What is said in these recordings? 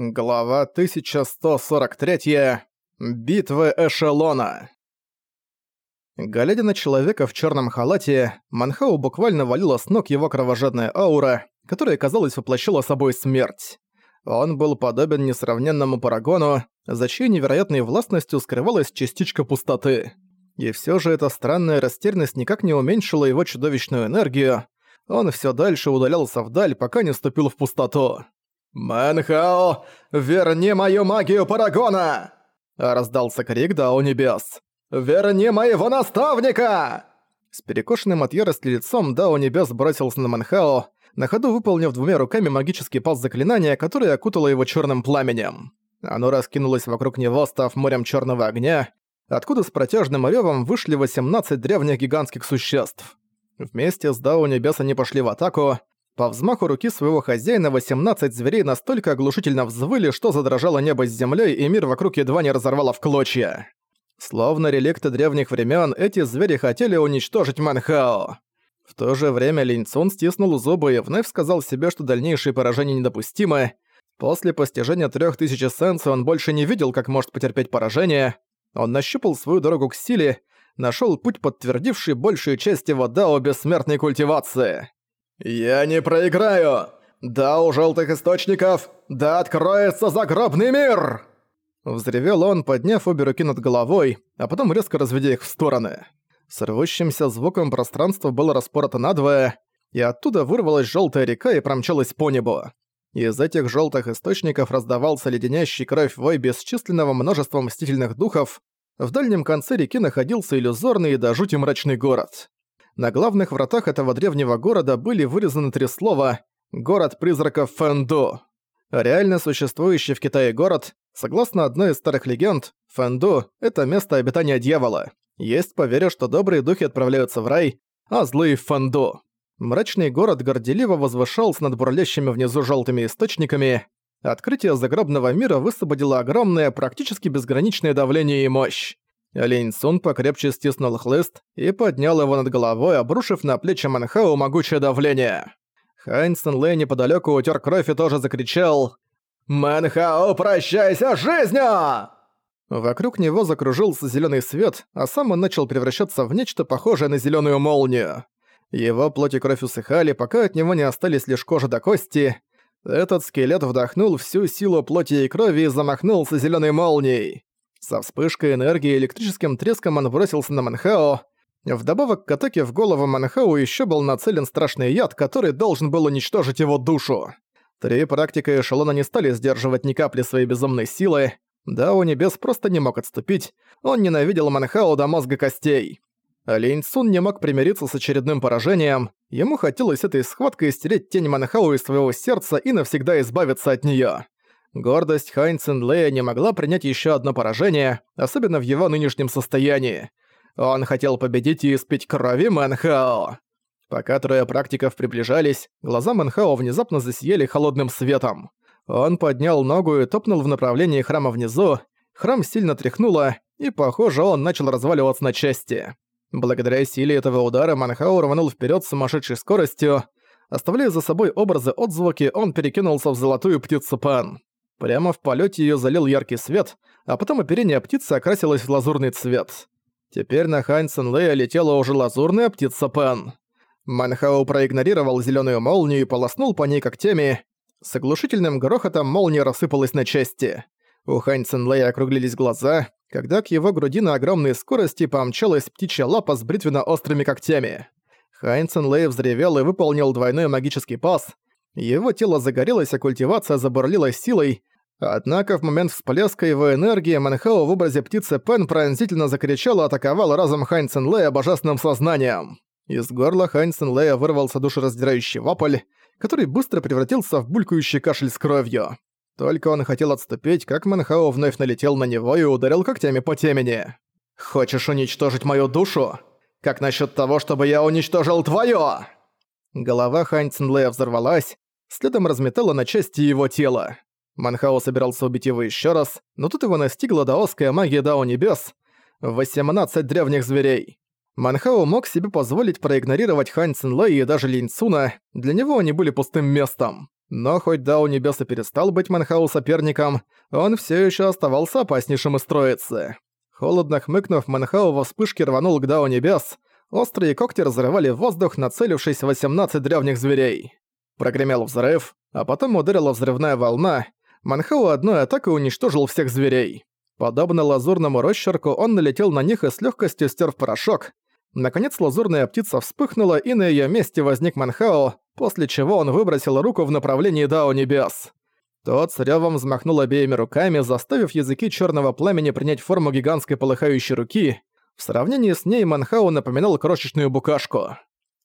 Глава 1143. Битвы эшелона. Глядя на человека в черном халате, Манхау буквально валила с ног его кровожадная аура, которая, казалось, воплощала собой смерть. Он был подобен несравненному парагону, за чьей невероятной властностью скрывалась частичка пустоты. И все же эта странная растерянность никак не уменьшила его чудовищную энергию. Он все дальше удалялся вдаль, пока не ступил в пустоту. «Мэнхао, верни мою магию Парагона!» Раздался крик Дао Небес. «Верни моего наставника!» С перекошенным от ярости лицом Дао Небес бросился на Мэнхао, на ходу выполнив двумя руками магический пас заклинания, которое окутало его черным пламенем. Оно раскинулось вокруг него, став морем черного огня, откуда с протяжным ревом вышли 18 древних гигантских существ. Вместе с Дао Небес они пошли в атаку, по взмаху руки своего хозяина 18 зверей настолько оглушительно взвыли, что задрожало небо с землей, и мир вокруг едва не разорвало в клочья. Словно реликты древних времен, эти звери хотели уничтожить Манхао. В то же время Линь Цун стиснул зубы и вновь сказал себе, что дальнейшие поражения недопустимы. После постижения трех тысяч эссенций он больше не видел, как может потерпеть поражение. Он нащупал свою дорогу к силе, нашел путь, подтвердивший большую часть его дао бессмертной культивации. «Я не проиграю! Да, у желтых источников! Да откроется загробный мир!» Взревел он, подняв обе руки над головой, а потом резко разведя их в стороны. С звуком пространство было распорото надвое, и оттуда вырвалась желтая река и промчалась по небу. Из этих желтых источников раздавался леденящий кровь вой бесчисленного множества мстительных духов. В дальнем конце реки находился иллюзорный и до жути мрачный город. На главных вратах этого древнего города были вырезаны три слова «Город призраков Фэнду». Реально существующий в Китае город, согласно одной из старых легенд, Фэнду – это место обитания дьявола. Есть поверье, что добрые духи отправляются в рай, а злые – в Фэнду. Мрачный город горделиво возвышался над бурлящими внизу желтыми источниками. Открытие загробного мира высвободило огромное, практически безграничное давление и мощь. Линь Сун покрепче стиснул хлыст и поднял его над головой, обрушив на плечи Манхау могучее давление. Хань Лэй неподалёку утер кровь и тоже закричал «Манхао, прощайся жизнью!» Вокруг него закружился зелёный свет, а сам он начал превращаться в нечто похожее на зелёную молнию. Его плоть и кровь усыхали, пока от него не остались лишь кожа до кости. Этот скелет вдохнул всю силу плоти и крови и замахнулся зелёной молнией. Со вспышкой энергии и электрическим треском он бросился на Манхао. Вдобавок к атаке в голову Манхау еще был нацелен страшный яд, который должен был уничтожить его душу. Три практика эшелона не стали сдерживать ни капли своей безумной силы. Да, у небес просто не мог отступить. Он ненавидел Манхао до мозга костей. Линь Цун не мог примириться с очередным поражением. Ему хотелось этой схваткой стереть тень Манхау из своего сердца и навсегда избавиться от неё. Гордость Хайн Цинлея не могла принять еще одно поражение, особенно в его нынешнем состоянии. Он хотел победить и испить крови Мэнхао. Пока трое практиков приближались, глаза Мэнхао внезапно засияли холодным светом. Он поднял ногу и топнул в направлении храма внизу. Храм сильно тряхнуло, и, похоже, он начал разваливаться на части. Благодаря силе этого удара Манхао рванул вперед с сумасшедшей скоростью. Оставляя за собой образы отзвуки, он перекинулся в золотую птицу Пан. Прямо в полете ее залил яркий свет, а потом оперение птицы окрасилось в лазурный цвет. Теперь на Хань Лея летела уже лазурная птица Пен. Манхау проигнорировал зеленую молнию и полоснул по ней когтями. С оглушительным грохотом молния рассыпалась на части. У Хань Лея округлились глаза, когда к его груди на огромной скорости помчалась птичья лапа с бритвенно-острыми когтями. Хайн Лей взревел и выполнил двойной магический пас. Его тело загорелось, а культивация забурлила силой, Однако в момент всплеска его энергии Манхао в образе птицы Пен пронзительно закричал и атаковал разом Хань Цинлея божественным сознанием. Из горла Хань Цинлея вырвался душераздирающий вопль, который быстро превратился в булькающий кашель с кровью. Только он хотел отступить, как Манхао вновь налетел на него и ударил когтями по темени. «Хочешь уничтожить мою душу? Как насчет того, чтобы я уничтожил твою?» Голова Хань Цинлея взорвалась, следом разметала на части его тело. Манхао собирался убить его еще раз, но тут его настигла даосская магия Дао Небес. 18 древних зверей. Манхао мог себе позволить проигнорировать Хань Цинлэй и даже Линь Цуна, для него они были пустым местом. Но хоть Дао Небеса перестал быть Манхау соперником, он все еще оставался опаснейшим из троицы. Холодно хмыкнув, Манхау во вспышке рванул к Дао Небес. Острые когти разрывали воздух, нацелившись в 18 древних зверей. Прогремел взрыв, а потом ударила взрывная волна. Манхау одной атакой уничтожил всех зверей. Подобно лазурному росчерку, он налетел на них и с легкостью стер в порошок. Наконец лазурная птица вспыхнула, и на ее месте возник Манхао, после чего он выбросил руку в направлении Дао Небес. Тот с рёвом взмахнул обеими руками, заставив языки черного пламени принять форму гигантской полыхающей руки. В сравнении с ней Манхау напоминал крошечную букашку.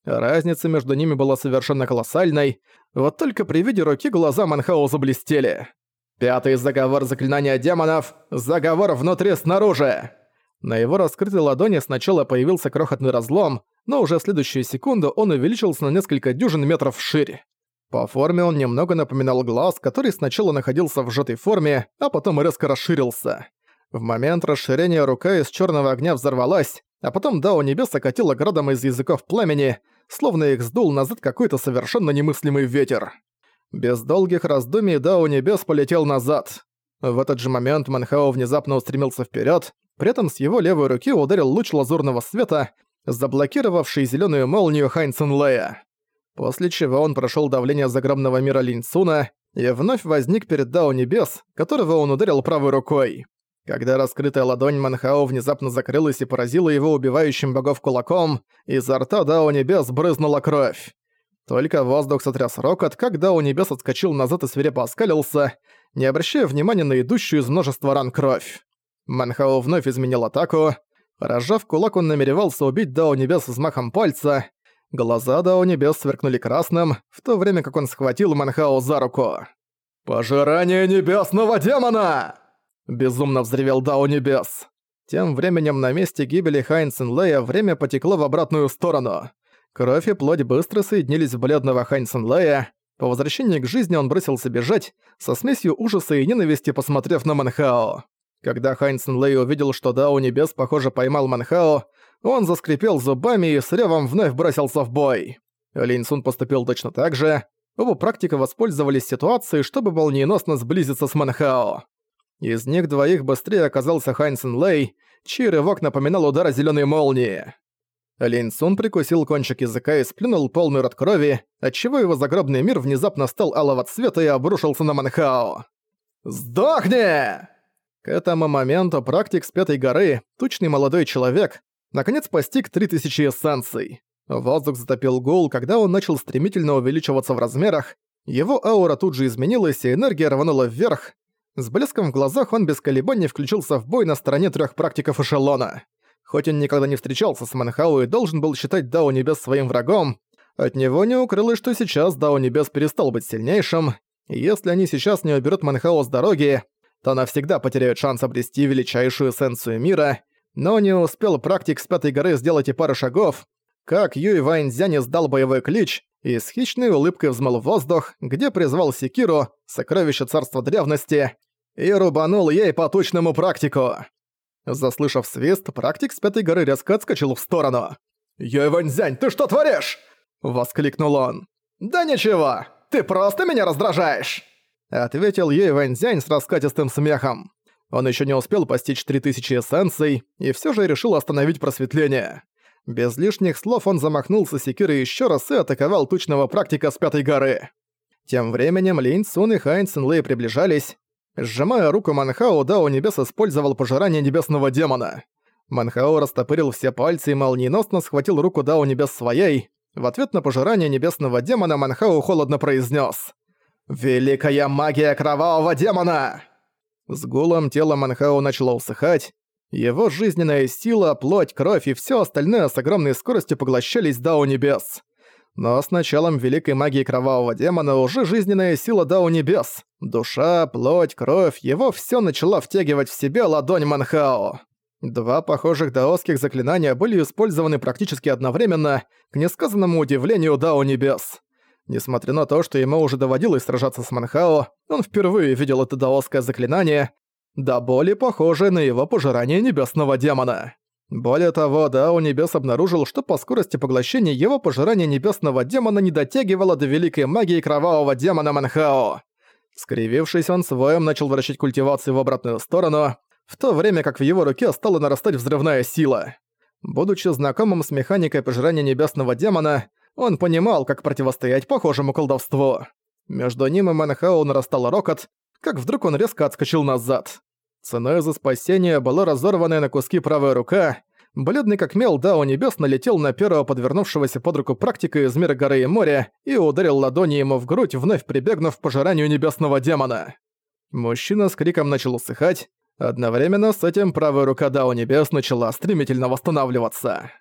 Разница между ними была совершенно колоссальной, вот только при виде руки глаза Манхау заблестели. «Пятый заговор заклинания демонов! Заговор внутри-снаружи!» На его раскрытой ладони сначала появился крохотный разлом, но уже в следующую секунду он увеличился на несколько дюжин метров вширь. По форме он немного напоминал глаз, который сначала находился в сжатой форме, а потом резко расширился. В момент расширения рука из черного огня взорвалась, а потом Дао Небес окатило градом из языков пламени, словно их сдул назад какой-то совершенно немыслимый ветер. Без долгих раздумий Дао Небес полетел назад. В этот же момент Манхао внезапно устремился вперед, при этом с его левой руки ударил луч лазурного света, заблокировавший зеленую молнию Хайн Цинлея после чего он прошел давление загробного мира Линьцуна и вновь возник перед Дао Небес, которого он ударил правой рукой. Когда раскрытая ладонь Манхао внезапно закрылась и поразила его убивающим богов кулаком, изо рта Дао Небес брызнула кровь. Только воздух сотряс рокот, как Дао Небес отскочил назад и свирепо оскалился, не обращая внимания на идущую из множества ран кровь. Манхао вновь изменил атаку. Разжав кулак, он намеревался убить Дао Небес взмахом пальца, Глаза Дао Небес сверкнули красным, в то время как он схватил Манхао за руку. «Пожирание небесного демона!» Безумно взревел Дао Небес. Тем временем на месте гибели Хайн Лея время потекло в обратную сторону. Кровь и плоть быстро соединились в бледного Хайн Лея. По возвращении к жизни он бросился бежать, со смесью ужаса и ненависти посмотрев на Манхао. Когда Хайн Лей увидел, что Дао Небес, похоже, поймал Манхао, он заскрипел зубами и с ревом вновь бросился в бой. Линь Сун поступил точно так же. Оба практика воспользовались ситуацией, чтобы молниеносно сблизиться с Манхао. Из них двоих быстрее оказался Хань Сен Лэй, чей рывок напоминал удар зеленой молнии. Линь Сун прикусил кончик языка и сплюнул полный рот крови, отчего его загробный мир внезапно стал алого цвета и обрушился на Манхао. «Сдохни!» К этому моменту практик с Пятой горы, тучный молодой человек, наконец постиг 3000 эссенций. Воздух затопил гул, когда он начал стремительно увеличиваться в размерах, его аура тут же изменилась, и энергия рванула вверх. С блеском в глазах он без колебаний включился в бой на стороне трех практиков эшелона. Хоть он никогда не встречался с Манхау и должен был считать Дао Небес своим врагом, от него не укрылось, что сейчас Дао Небес перестал быть сильнейшим, и если они сейчас не уберут Манхау с дороги, то навсегда потеряют шанс обрести величайшую эссенцию мира — но не успел практик с пятой горы сделать и пары шагов, как Юй Ваньцзянь издал боевой клич и с хищной улыбкой взмыл в воздух, где призвал Секиру, сокровище царства древности, и рубанул ей по тучному практику. Заслышав свист, практик с пятой горы резко отскочил в сторону. «Юй Ваньцзянь, ты что творишь?» — воскликнул он. «Да ничего, ты просто меня раздражаешь!» — ответил Ваньцзянь с раскатистым смехом. Он еще не успел постичь 3000 эссенций и все же решил остановить просветление. Без лишних слов он замахнулся секирой еще раз и атаковал тучного практика с пятой горы. Тем временем Линь Сун и Хайн Цинлэй приближались. Сжимая руку Манхао, Дао Небес использовал пожирание небесного демона. Манхао растопырил все пальцы и молниеносно схватил руку Дао Небес своей. В ответ на пожирание небесного демона Манхао холодно произнес: «Великая магия кровавого демона!» С гулом тело Манхао начало усыхать. Его жизненная сила, плоть, кровь и все остальное с огромной скоростью поглощались Дао Небес. Но с началом великой магии кровавого демона уже жизненная сила Дао Небес. Душа, плоть, кровь, его все начала втягивать в себе ладонь Манхао. Два похожих даосских заклинания были использованы практически одновременно, к несказанному удивлению Дао Небес. Несмотря на то, что ему уже доводилось сражаться с Манхао, он впервые видел это даосское заклинание, да более похожее на его пожирание небесного демона. Более того, Дао Небес обнаружил, что по скорости поглощения его пожирание небесного демона не дотягивало до великой магии кровавого демона Манхао. Скривившись, он своем начал вращать культивацию в обратную сторону, в то время как в его руке стала нарастать взрывная сила. Будучи знакомым с механикой пожирания небесного демона, он понимал, как противостоять похожему колдовству. Между ним и Манхао нарастал рокот, как вдруг он резко отскочил назад. Ценой за спасение была разорванная на куски правая рука. Бледный как мел Дао Небес налетел на первого подвернувшегося под руку практика из мира горы и моря и ударил ладони ему в грудь, вновь прибегнув к пожиранию небесного демона. Мужчина с криком начал усыхать. Одновременно с этим правая рука Дао Небес начала стремительно восстанавливаться.